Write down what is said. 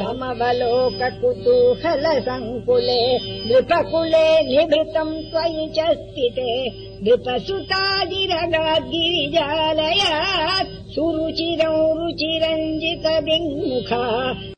समबलोक कुतूहलसङ्कुले नृपकुले निभृतम् त्वयि च स्थिते नृपसुतादिरगाद्गिरिजालयात् सुरुचिरौ रुचिरञ्जित बिङ्मुखा